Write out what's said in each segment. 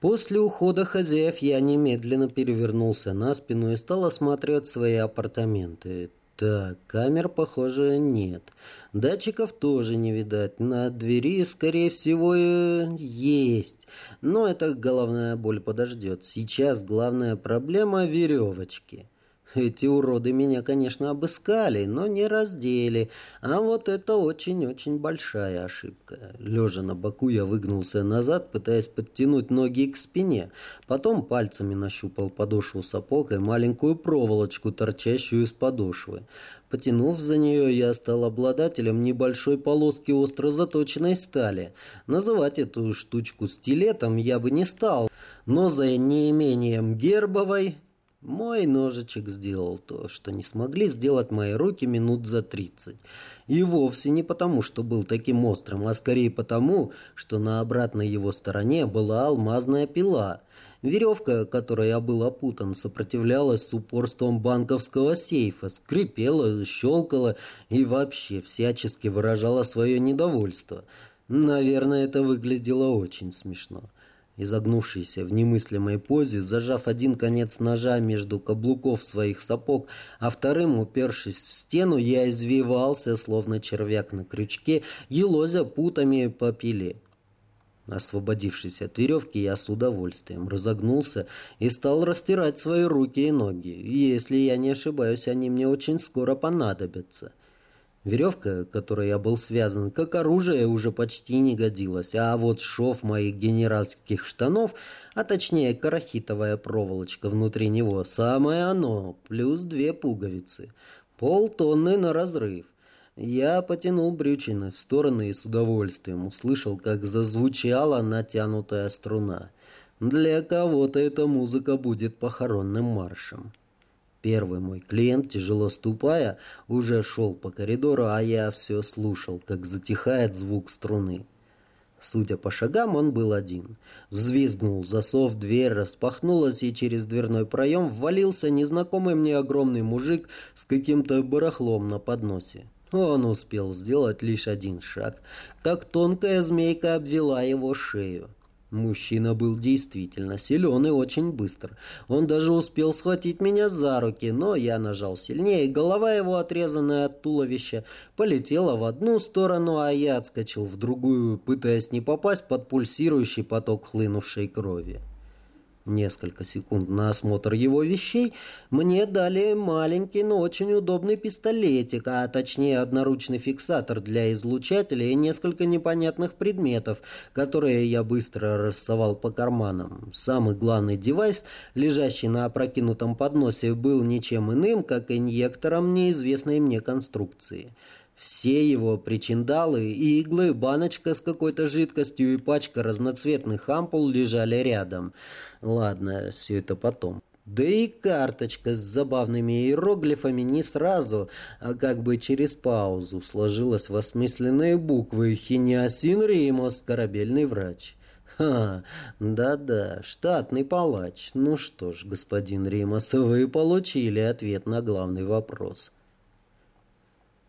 После ухода хозяев я немедленно перевернулся на спину и стал осматривать свои апартаменты. Так, камер, похоже, нет. Датчиков тоже не видать. На двери, скорее всего, есть. Но это головная боль подождет. Сейчас главная проблема — веревочки. Эти уроды меня, конечно, обыскали, но не раздели. А вот это очень-очень большая ошибка. Лежа на боку, я выгнулся назад, пытаясь подтянуть ноги к спине. Потом пальцами нащупал подошву сапог и маленькую проволочку, торчащую из подошвы. Потянув за нее, я стал обладателем небольшой полоски остро заточенной стали. Называть эту штучку стилетом я бы не стал, но за неимением гербовой мой ножичек сделал то, что не смогли сделать мои руки минут за тридцать. И вовсе не потому, что был таким острым, а скорее потому, что на обратной его стороне была алмазная пила. Веревка, которой я был опутан, сопротивлялась с упорством банковского сейфа, скрипела, щелкала и вообще всячески выражала свое недовольство. Наверное, это выглядело очень смешно изогнувшийся в немыслимой позе, зажав один конец ножа между каблуков своих сапог, а вторым, упершись в стену, я извивался, словно червяк на крючке, елозя путами по пиле. Освободившись от веревки, я с удовольствием разогнулся и стал растирать свои руки и ноги. Если я не ошибаюсь, они мне очень скоро понадобятся. Веревка, которой я был связан, как оружие, уже почти не годилась, а вот шов моих генеральских штанов, а точнее карахитовая проволочка внутри него, самое оно, плюс две пуговицы. Полтонны на разрыв. Я потянул брючины в стороны и с удовольствием услышал, как зазвучала натянутая струна. Для кого-то эта музыка будет похоронным маршем. Первый мой клиент, тяжело ступая, уже шел по коридору, а я все слушал, как затихает звук струны. Судя по шагам, он был один. Взвизгнул засов, дверь распахнулась, и через дверной проем ввалился незнакомый мне огромный мужик с каким-то барахлом на подносе. Он успел сделать лишь один шаг, как тонкая змейка обвела его шею. Мужчина был действительно силен и очень быстр. Он даже успел схватить меня за руки, но я нажал сильнее, голова его, отрезанная от туловища, полетела в одну сторону, а я отскочил в другую, пытаясь не попасть под пульсирующий поток хлынувшей крови. Несколько секунд на осмотр его вещей мне дали маленький, но очень удобный пистолетик, а точнее одноручный фиксатор для излучателя и несколько непонятных предметов, которые я быстро рассовал по карманам. Самый главный девайс, лежащий на опрокинутом подносе, был ничем иным, как инъектором неизвестной мне конструкции – все его причиндалы, иглы, баночка с какой-то жидкостью и пачка разноцветных ампул лежали рядом. Ладно, все это потом. Да и карточка с забавными иероглифами не сразу, а как бы через паузу сложилась в осмысленные буквы «Хиниасин Римос, корабельный врач». Ха, да-да, штатный палач. Ну что ж, господин Римос, вы получили ответ на главный вопрос.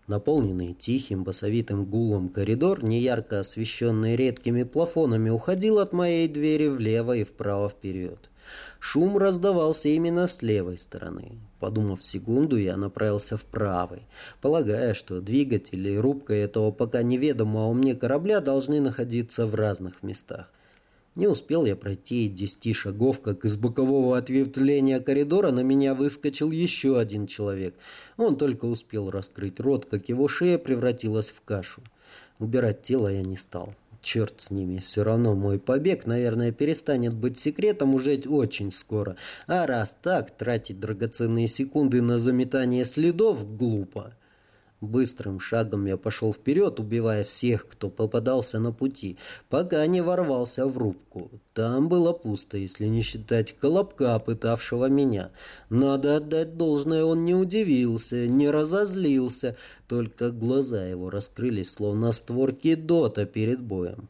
Наполненный тихим басовитым гулом коридор, неярко освещенный редкими плафонами, уходил от моей двери влево и вправо вперед. Шум раздавался именно с левой стороны. Подумав секунду, я направился в правый, полагая, что двигатель и рубка этого пока неведомого мне корабля должны находиться в разных местах. Не успел я пройти десяти шагов, как из бокового ответвления коридора на меня выскочил еще один человек. Он только успел раскрыть рот, как его шея превратилась в кашу. Убирать тело я не стал. Черт с ними, все равно мой побег, наверное, перестанет быть секретом уже очень скоро. А раз так, тратить драгоценные секунды на заметание следов глупо. Быстрым шагом я пошел вперед, убивая всех, кто попадался на пути, пока не ворвался в рубку. Там было пусто, если не считать колобка, пытавшего меня. Надо отдать должное, он не удивился, не разозлился, только глаза его раскрылись, словно створки дота перед боем.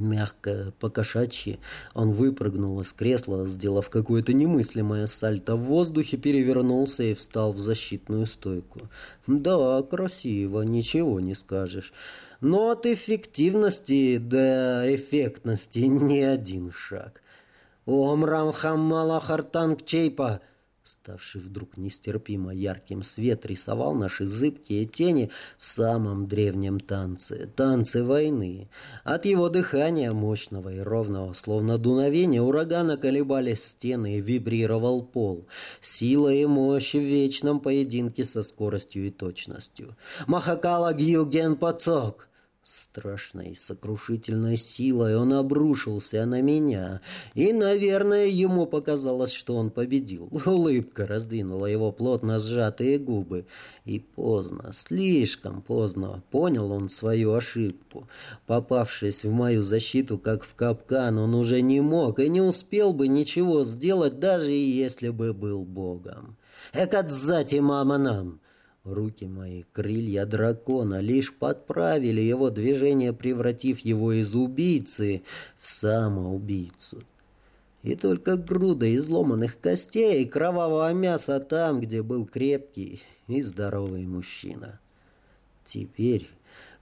Мягко, покошачьи, он выпрыгнул из кресла, сделав какое-то немыслимое сальто в воздухе, перевернулся и встал в защитную стойку. Да, красиво, ничего не скажешь. но от эффективности до эффектности не один шаг. «Омрам хаммала хартанг чейпа!» Ставший вдруг нестерпимо ярким свет рисовал наши зыбкие тени в самом древнем танце, танце войны. От его дыхания, мощного и ровного, словно дуновение урагана, колебались стены и вибрировал пол. Сила и мощь в вечном поединке со скоростью и точностью. «Махакала Гьюген Пацок!» Страшной, сокрушительной силой он обрушился на меня, и, наверное, ему показалось, что он победил. Улыбка раздвинула его плотно сжатые губы. И поздно, слишком поздно, понял он свою ошибку. Попавшись в мою защиту, как в капкан, он уже не мог и не успел бы ничего сделать, даже если бы был богом. «Экадзати, мама нам!» Руки мои, крылья дракона, лишь подправили его движение, превратив его из убийцы в самоубийцу. И только груда изломанных костей и кровавого мяса там, где был крепкий и здоровый мужчина. Теперь,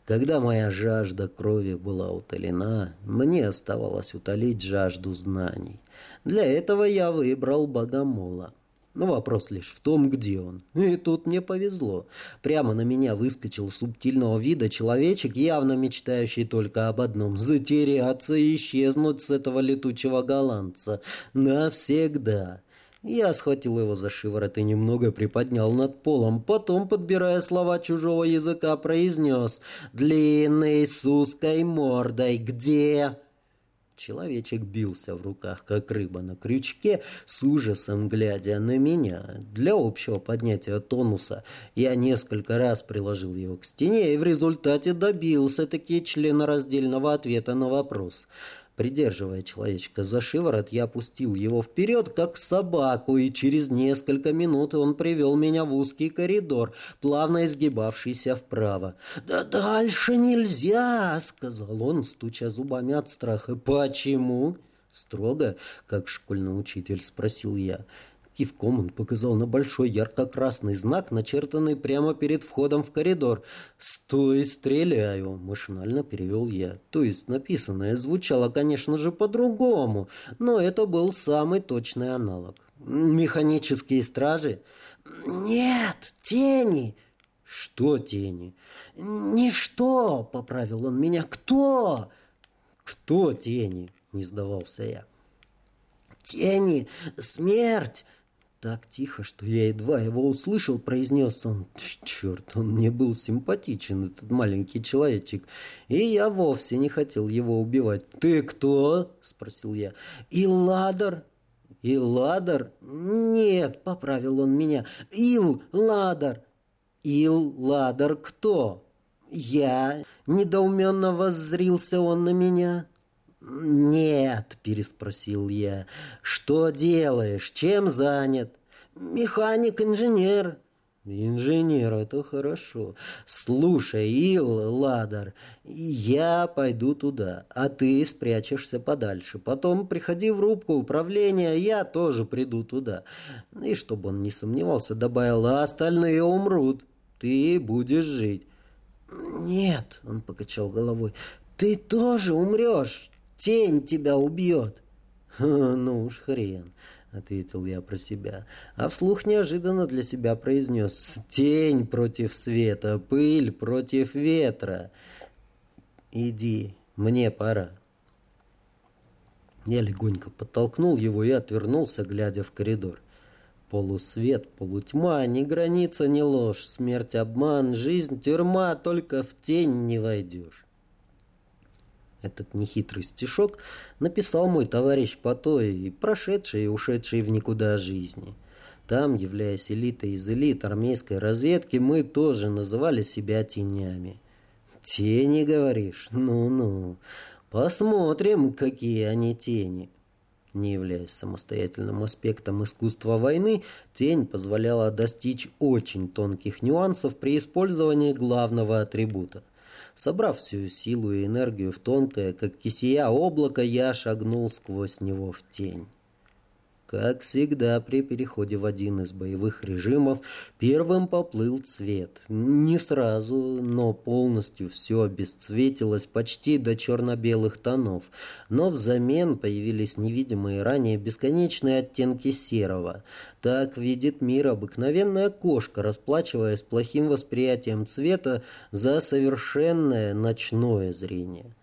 когда моя жажда крови была утолена, мне оставалось утолить жажду знаний. Для этого я выбрал богомола. Но вопрос лишь в том, где он. И тут мне повезло. Прямо на меня выскочил субтильного вида человечек, явно мечтающий только об одном — затеряться и исчезнуть с этого летучего голландца. Навсегда. Я схватил его за шиворот и немного приподнял над полом. Потом, подбирая слова чужого языка, произнес «Длинный с узкой мордой, где?» Человечек бился в руках, как рыба на крючке, с ужасом глядя на меня. Для общего поднятия тонуса я несколько раз приложил его к стене и в результате добился таки членораздельного ответа на вопрос. Придерживая человечка за шиворот, я опустил его вперед, как собаку, и через несколько минут он привел меня в узкий коридор, плавно изгибавшийся вправо. «Да дальше нельзя!» — сказал он, стуча зубами от страха. «Почему?» Строго, как школьный учитель, спросил я. Кивком он показал на большой ярко-красный знак, начертанный прямо перед входом в коридор. «Стой, стреляю!» – машинально перевел я. То есть написанное звучало, конечно же, по-другому, но это был самый точный аналог. «Механические стражи?» «Нет, тени!» «Что тени?» «Ничто!» — поправил он меня. «Кто?» «Кто тени?» — не сдавался я. «Тени! Смерть! Так тихо, что я едва его услышал, произнес он. Черт, он мне был симпатичен, этот маленький человечек. И я вовсе не хотел его убивать. «Ты кто?» — спросил я. «Илладор». «Илладор?» «Нет», — поправил он меня. «Ил-Ладор». «Ил-Ладор кто?» «Я». Недоуменно воззрился он на меня. «Нет», — переспросил я. «Что делаешь? Чем занят?» «Механик-инженер». «Инженер, это хорошо. Слушай, Ил, Ладар, я пойду туда, а ты спрячешься подальше. Потом приходи в рубку управления, я тоже приду туда». И чтобы он не сомневался, добавил, а остальные умрут. Ты будешь жить. «Нет», — он покачал головой, — «ты тоже умрешь. Тень тебя убьет. Ну уж хрен, ответил я про себя. А вслух неожиданно для себя произнес. Тень против света, пыль против ветра. Иди, мне пора. Я легонько подтолкнул его и отвернулся, глядя в коридор. Полусвет, полутьма, ни граница, ни ложь, смерть, обман, жизнь, тюрьма, только в тень не войдешь. Этот нехитрый стишок написал мой товарищ по той, прошедшей и ушедшей в никуда жизни. Там, являясь элитой из элит армейской разведки, мы тоже называли себя тенями. «Тени, говоришь? Ну-ну. Посмотрим, какие они тени». Не являясь самостоятельным аспектом искусства войны, тень позволяла достичь очень тонких нюансов при использовании главного атрибута – Собрав всю силу и энергию в тонкое, как кисия облако, я шагнул сквозь него в тень. Как всегда, при переходе в один из боевых режимов первым поплыл цвет. Не сразу, но полностью все обесцветилось почти до черно-белых тонов. Но взамен появились невидимые ранее бесконечные оттенки серого. Так видит мир обыкновенная кошка, расплачиваясь плохим восприятием цвета за совершенное ночное зрение.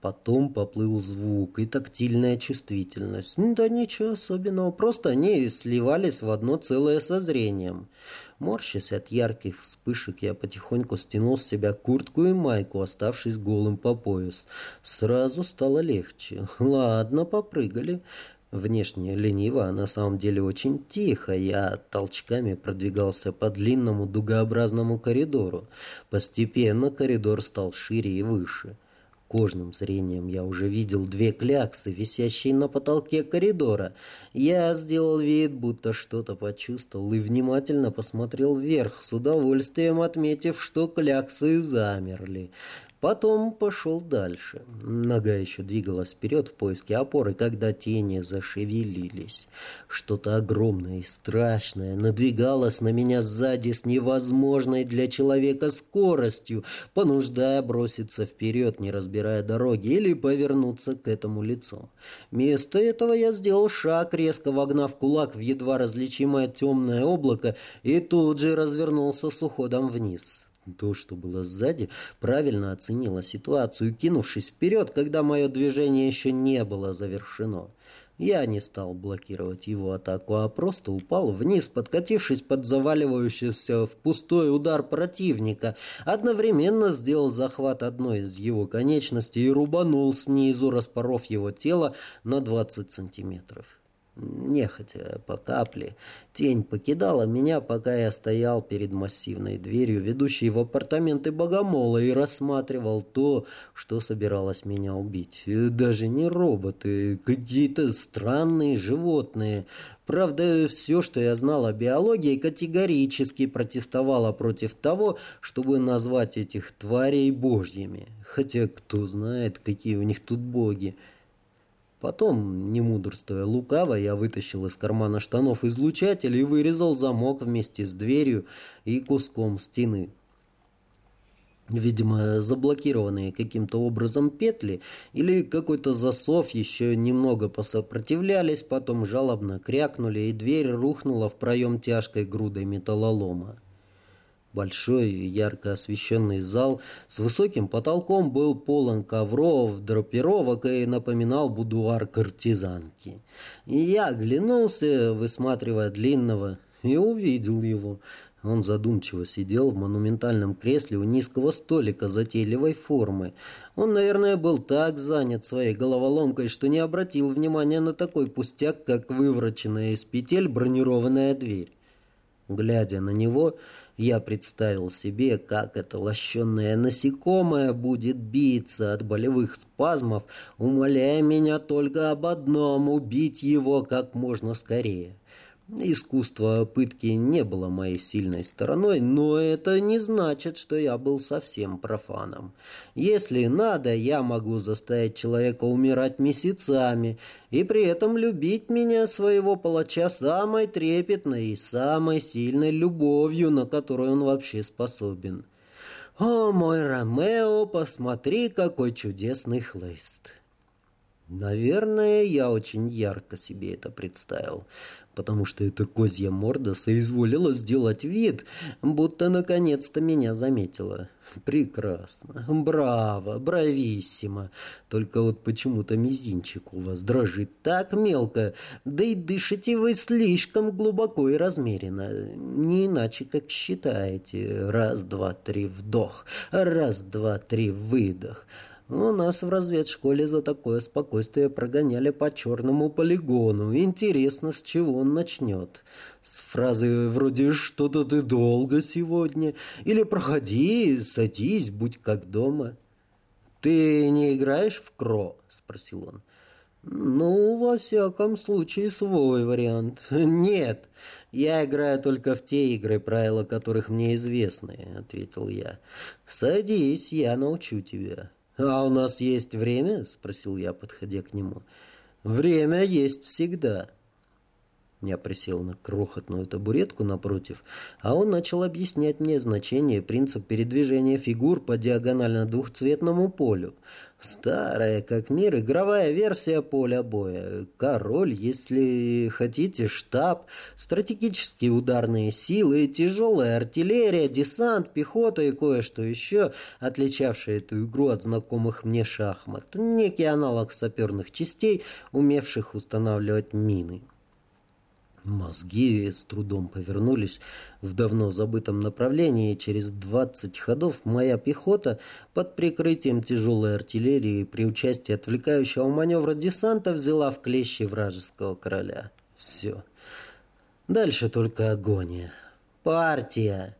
Потом поплыл звук и тактильная чувствительность. Да ничего особенного, просто они сливались в одно целое со зрением. Морщась от ярких вспышек, я потихоньку стянул с себя куртку и майку, оставшись голым по пояс. Сразу стало легче. Ладно, попрыгали. Внешне лениво, а на самом деле очень тихо. Я толчками продвигался по длинному дугообразному коридору. Постепенно коридор стал шире и выше. Кожным зрением я уже видел две кляксы, висящие на потолке коридора. Я сделал вид, будто что-то почувствовал, и внимательно посмотрел вверх, с удовольствием отметив, что кляксы замерли. Потом пошел дальше. Нога еще двигалась вперед в поиске опоры, когда тени зашевелились. Что-то огромное и страшное надвигалось на меня сзади с невозможной для человека скоростью, понуждая броситься вперед, не разбирая дороги, или повернуться к этому лицом. Вместо этого я сделал шаг, резко вогнав кулак в едва различимое темное облако, и тут же развернулся с уходом вниз. То, что было сзади, правильно оценило ситуацию, кинувшись вперед, когда мое движение еще не было завершено. Я не стал блокировать его атаку, а просто упал вниз, подкатившись под заваливающийся в пустой удар противника. Одновременно сделал захват одной из его конечностей и рубанул снизу, распоров его тело на 20 сантиметров. Нехотя, по капле, тень покидала меня, пока я стоял перед массивной дверью, ведущей в апартаменты богомола, и рассматривал то, что собиралось меня убить. Даже не роботы, какие-то странные животные. Правда, все, что я знал о биологии, категорически протестовало против того, чтобы назвать этих тварей божьими. Хотя кто знает, какие у них тут боги. Потом, не мудрствуя лукаво, я вытащил из кармана штанов излучатель и вырезал замок вместе с дверью и куском стены. Видимо, заблокированные каким-то образом петли или какой-то засов еще немного посопротивлялись, потом жалобно крякнули, и дверь рухнула в проем тяжкой грудой металлолома. Большой ярко освещенный зал с высоким потолком был полон ковров, драпировок и напоминал будуар картизанки. И я оглянулся, высматривая длинного, и увидел его. Он задумчиво сидел в монументальном кресле у низкого столика затейливой формы. Он, наверное, был так занят своей головоломкой, что не обратил внимания на такой пустяк, как вывороченная из петель бронированная дверь. Глядя на него, я представил себе, как это лощенное насекомое будет биться от болевых спазмов, умоляя меня только об одном — убить его как можно скорее. Искусство пытки не было моей сильной стороной, но это не значит, что я был совсем профаном. Если надо, я могу заставить человека умирать месяцами и при этом любить меня, своего палача, самой трепетной и самой сильной любовью, на которую он вообще способен. О, мой Ромео, посмотри, какой чудесный хлыст! Наверное, я очень ярко себе это представил потому что эта козья морда соизволила сделать вид, будто наконец-то меня заметила. Прекрасно, браво, брависсимо. Только вот почему-то мизинчик у вас дрожит так мелко, да и дышите вы слишком глубоко и размеренно. Не иначе, как считаете. Раз, два, три, вдох. Раз, два, три, выдох. У нас в разведшколе за такое спокойствие прогоняли по черному полигону. Интересно, с чего он начнет? С фразы вроде «что-то ты долго сегодня» или «проходи, садись, будь как дома». «Ты не играешь в Кро?» — спросил он. «Ну, во всяком случае, свой вариант. Нет, я играю только в те игры, правила которых мне известны», — ответил я. «Садись, я научу тебя». «А у нас есть время?» — спросил я, подходя к нему. «Время есть всегда». Я присел на крохотную табуретку напротив, а он начал объяснять мне значение и принцип передвижения фигур по диагонально двухцветному полю. Старая, как мир, игровая версия поля боя. Король, если хотите, штаб, стратегические ударные силы, тяжелая артиллерия, десант, пехота и кое-что еще, отличавшее эту игру от знакомых мне шахмат. Некий аналог саперных частей, умевших устанавливать мины. Мозги с трудом повернулись в давно забытом направлении, через двадцать ходов моя пехота под прикрытием тяжелой артиллерии при участии отвлекающего маневра десанта взяла в клещи вражеского короля. Все. Дальше только агония. Партия.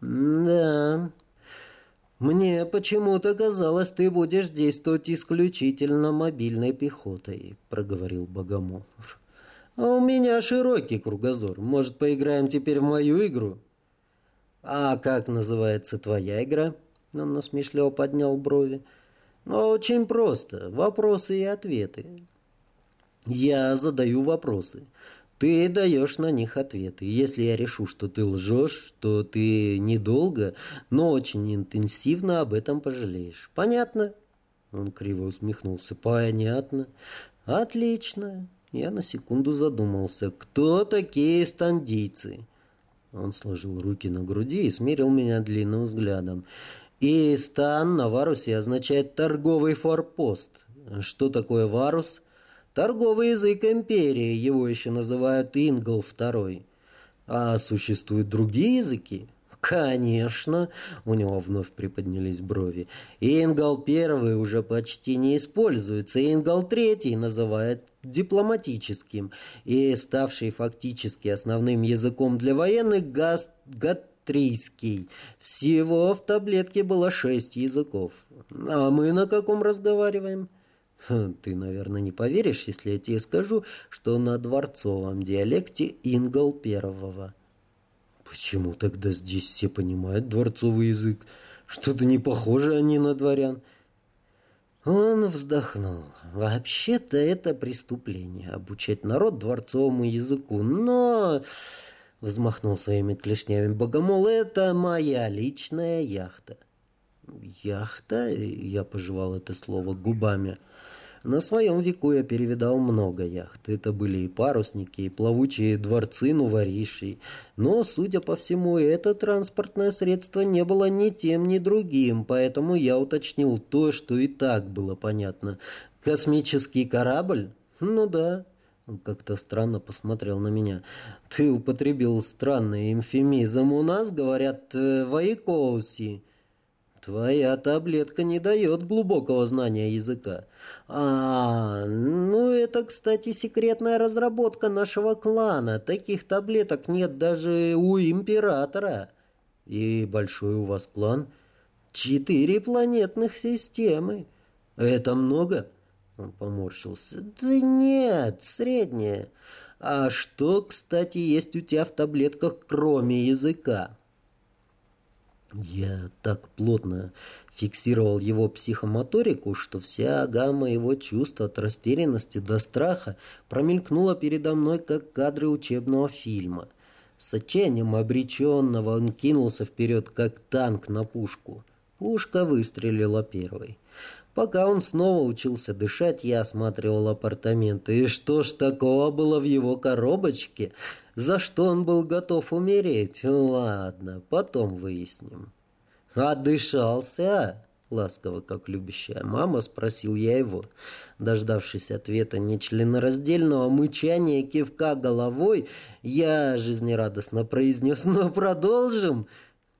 Да. Мне почему-то казалось, ты будешь действовать исключительно мобильной пехотой, проговорил Богомолов. А у меня широкий кругозор. Может, поиграем теперь в мою игру? А как называется твоя игра? Он насмешливо поднял брови. Ну, очень просто. Вопросы и ответы. Я задаю вопросы. Ты даешь на них ответы. Если я решу, что ты лжешь, то ты недолго, но очень интенсивно об этом пожалеешь. Понятно? Он криво усмехнулся. Понятно. Отлично. Я на секунду задумался. Кто такие стандийцы? Он сложил руки на груди и смерил меня длинным взглядом. И стан на варусе означает торговый форпост. Что такое варус? Торговый язык империи, его еще называют Ингл второй. А существуют другие языки? Конечно, у него вновь приподнялись брови. Ингл первый уже почти не используется, Ингл третий называют дипломатическим и ставший фактически основным языком для военных газ гатрийский. Всего в таблетке было шесть языков. А мы на каком разговариваем? Хм, ты, наверное, не поверишь, если я тебе скажу, что на дворцовом диалекте Ингл первого. Почему тогда здесь все понимают дворцовый язык? Что-то не похоже они на дворян. Он вздохнул. Вообще-то это преступление, обучать народ дворцовому языку. Но, взмахнул своими клешнями богомол, это моя личная яхта. Яхта? Я пожевал это слово губами. На своем веку я перевидал много яхт. Это были и парусники, и плавучие дворцы нуворишей. Но, судя по всему, это транспортное средство не было ни тем, ни другим, поэтому я уточнил то, что и так было понятно. Космический корабль? Ну да. Он как-то странно посмотрел на меня. Ты употребил странный эмфемизм. У нас говорят э, «вайкоуси». Твоя таблетка не дает глубокого знания языка. А, ну это, кстати, секретная разработка нашего клана. Таких таблеток нет даже у императора. И большой у вас клан? Четыре планетных системы. Это много? Он поморщился. Да нет, среднее. А что, кстати, есть у тебя в таблетках, кроме языка? Я так плотно фиксировал его психомоторику, что вся гамма его чувств от растерянности до страха промелькнула передо мной, как кадры учебного фильма. С отчаянием обреченного он кинулся вперед, как танк на пушку. Пушка выстрелила первой. Пока он снова учился дышать, я осматривал апартаменты. И что ж такого было в его коробочке? За что он был готов умереть? Ладно, потом выясним. «Отдышался?» Ласково, как любящая мама, спросил я его. Дождавшись ответа нечленораздельного мычания кивка головой, я жизнерадостно произнес «Ну, продолжим!»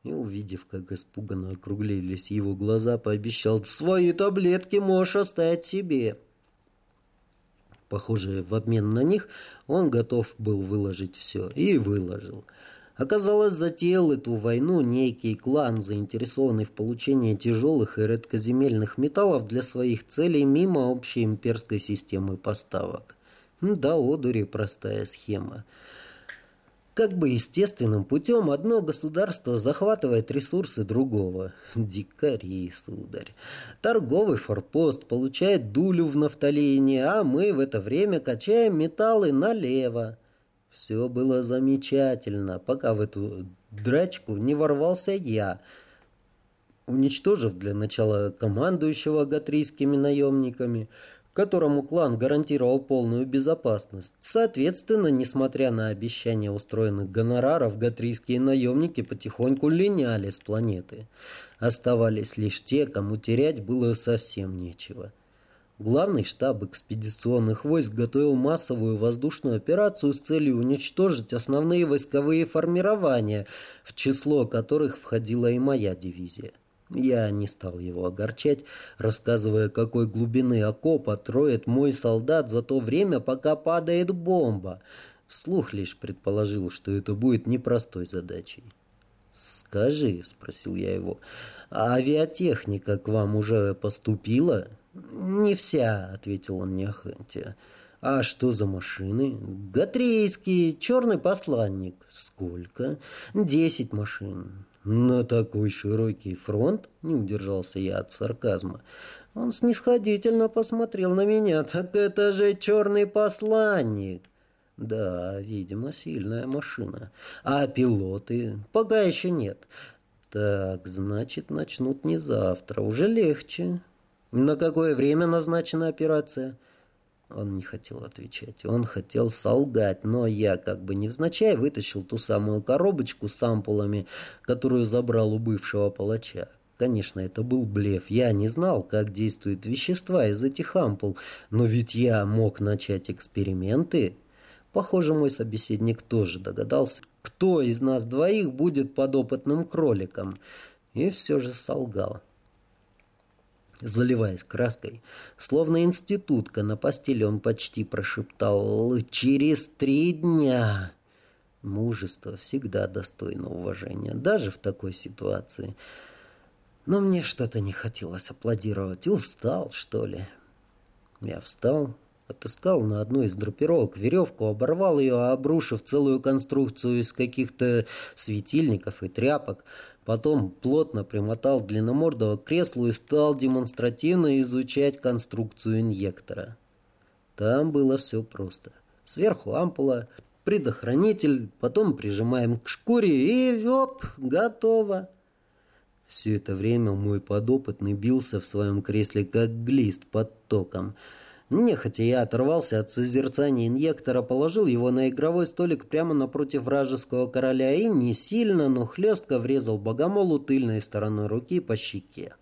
И, увидев, как испуганно округлились его глаза, пообещал «Свои таблетки можешь оставить себе». Похоже, в обмен на них он готов был выложить все. И выложил. Оказалось, затеял эту войну некий клан, заинтересованный в получении тяжелых и редкоземельных металлов для своих целей мимо общей имперской системы поставок. Да, одури простая схема. Как бы естественным путем одно государство захватывает ресурсы другого. Дикари, сударь. Торговый форпост получает дулю в нафталине, а мы в это время качаем металлы налево. Все было замечательно, пока в эту драчку не ворвался я, уничтожив для начала командующего гатрийскими наемниками, которому клан гарантировал полную безопасность. Соответственно, несмотря на обещания устроенных гонораров, гатрийские наемники потихоньку линяли с планеты. Оставались лишь те, кому терять было совсем нечего. Главный штаб экспедиционных войск готовил массовую воздушную операцию с целью уничтожить основные войсковые формирования, в число которых входила и моя дивизия. Я не стал его огорчать, рассказывая, какой глубины окопа троит мой солдат за то время, пока падает бомба. Вслух лишь предположил, что это будет непростой задачей. «Скажи», — спросил я его, — «а авиатехника к вам уже поступила?» «Не вся», — ответил он нехотя. «А что за машины?» «Гатрейский, черный посланник». «Сколько?» «Десять машин». «На такой широкий фронт?» — не удержался я от сарказма. Он снисходительно посмотрел на меня. «Так это же черный посланник!» «Да, видимо, сильная машина. А пилоты? Пока еще нет. Так, значит, начнут не завтра. Уже легче. «На какое время назначена операция?» Он не хотел отвечать. Он хотел солгать, но я как бы невзначай вытащил ту самую коробочку с ампулами, которую забрал у бывшего палача. Конечно, это был блеф. Я не знал, как действуют вещества из этих ампул, но ведь я мог начать эксперименты. Похоже, мой собеседник тоже догадался, кто из нас двоих будет подопытным кроликом. И все же солгал заливаясь краской. Словно институтка на постели он почти прошептал «Через три дня». Мужество всегда достойно уважения, даже в такой ситуации. Но мне что-то не хотелось аплодировать. Устал, что ли? Я встал, отыскал на одной из драпировок веревку, оборвал ее, обрушив целую конструкцию из каких-то светильников и тряпок, Потом плотно примотал длинномордого к креслу и стал демонстративно изучать конструкцию инъектора. Там было все просто. Сверху ампула, предохранитель, потом прижимаем к шкуре и оп, готово. Все это время мой подопытный бился в своем кресле, как глист под током – Нехотя я оторвался от созерцания инъектора, положил его на игровой столик прямо напротив вражеского короля и не сильно, но хлестко врезал богомолу тыльной стороной руки по щеке.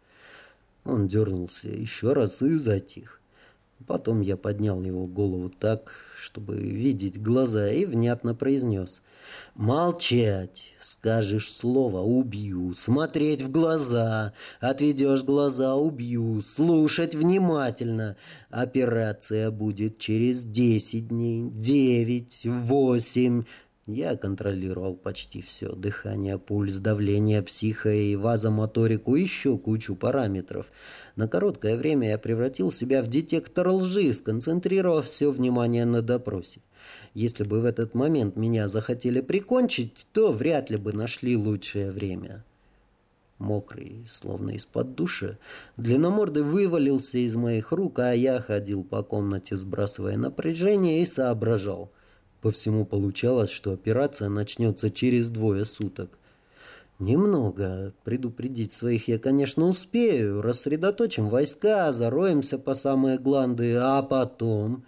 Он дернулся еще раз и затих. Потом я поднял его голову так, чтобы видеть глаза, и внятно произнес. «Молчать! Скажешь слово — убью! Смотреть в глаза! Отведешь глаза — убью! Слушать внимательно! Операция будет через десять дней, девять, восемь...» Я контролировал почти все. Дыхание, пульс, давление, психо и вазомоторику, еще кучу параметров. На короткое время я превратил себя в детектор лжи, сконцентрировав все внимание на допросе. Если бы в этот момент меня захотели прикончить, то вряд ли бы нашли лучшее время. Мокрый, словно из-под душа, длинномордый вывалился из моих рук, а я ходил по комнате, сбрасывая напряжение и соображал – по всему получалось, что операция начнется через двое суток. Немного. Предупредить своих я, конечно, успею. Рассредоточим войска, зароемся по самые гланды, а потом...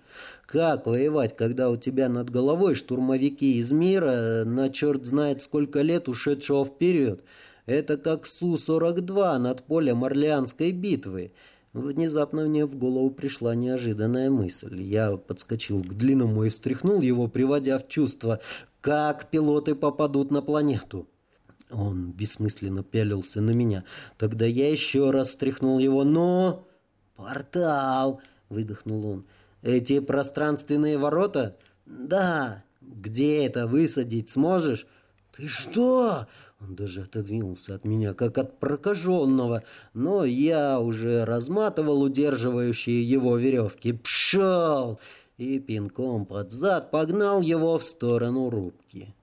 Как воевать, когда у тебя над головой штурмовики из мира на черт знает сколько лет ушедшего вперед? Это как Су-42 над полем Орлеанской битвы. Внезапно мне в голову пришла неожиданная мысль. Я подскочил к длинному и встряхнул его, приводя в чувство, как пилоты попадут на планету. Он бессмысленно пялился на меня. Тогда я еще раз встряхнул его, но... «Портал!» — выдохнул он. «Эти пространственные ворота?» «Да». «Где это высадить сможешь?» «Ты что?» Он даже отодвинулся от меня, как от прокаженного, но я уже разматывал удерживающие его веревки. «Пшел!» и пинком под зад погнал его в сторону рубки.